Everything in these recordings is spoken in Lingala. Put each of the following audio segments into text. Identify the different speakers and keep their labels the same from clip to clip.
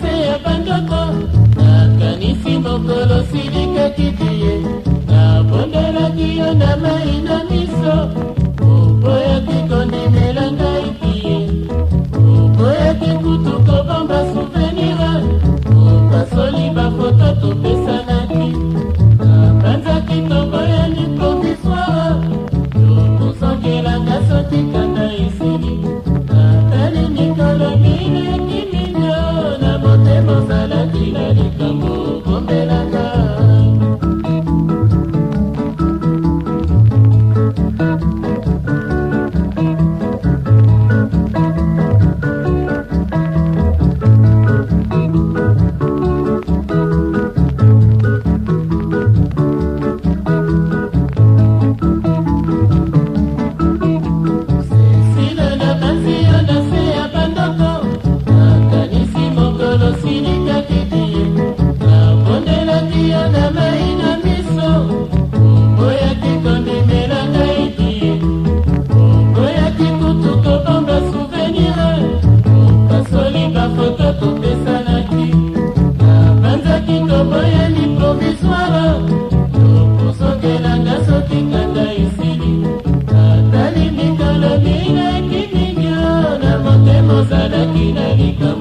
Speaker 1: se ya bandoko nakanisi mokolo silikaki te the moon. moto topesanaki napanzaki toboyeli provisoire tokosokelanga soki kanda esili atali mikolo mingaki mingo na motema ozalaki na likolo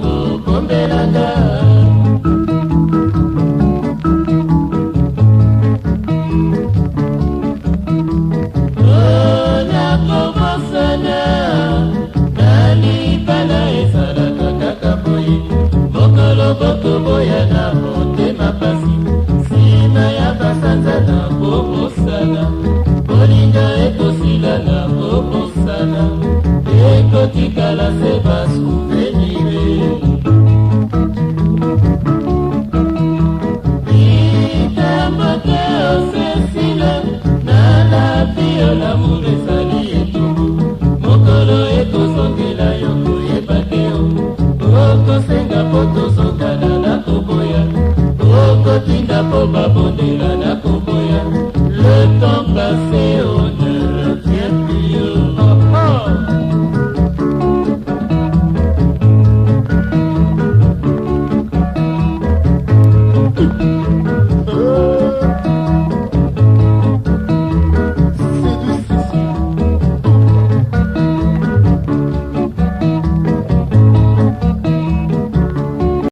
Speaker 1: nakotinda po babondela nakoba